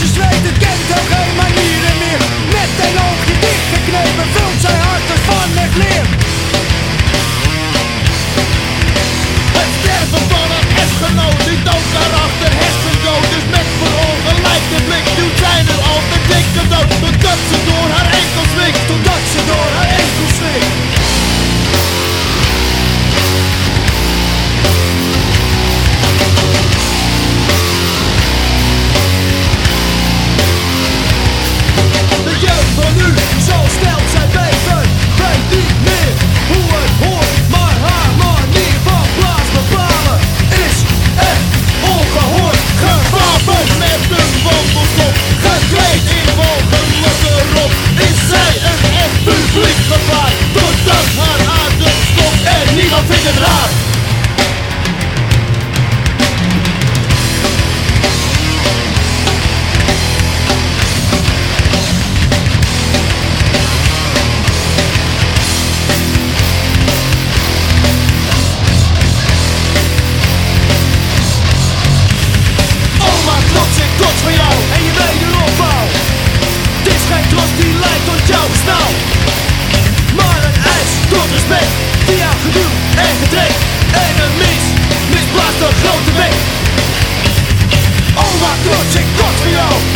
She's right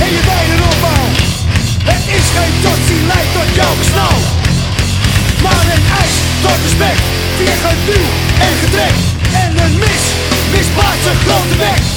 en je benen opbouw. Het is geen totie, leidt tot jouw gesnauw. Maar een ijs tot respect, via geduw en gedrekt En een mis, misplaatst zijn grote weg.